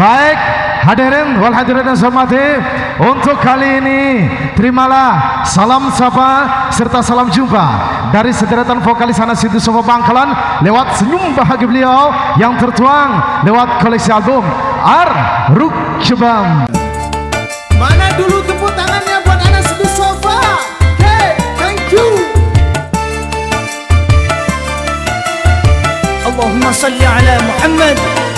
Baik, hadirin wal hadirin hormati, untuk kali ini terimalah salam sapa serta salam jumpa dari sederetan vokalis sana situ Bangkalan lewat senyum bahagia beliau yang tertuang lewat koleksi album Ar Ruk Jebang. Mana dulu tepuk tangannya buat Anas situ? Hey, thank you. Allahumma salli ala Muhammad.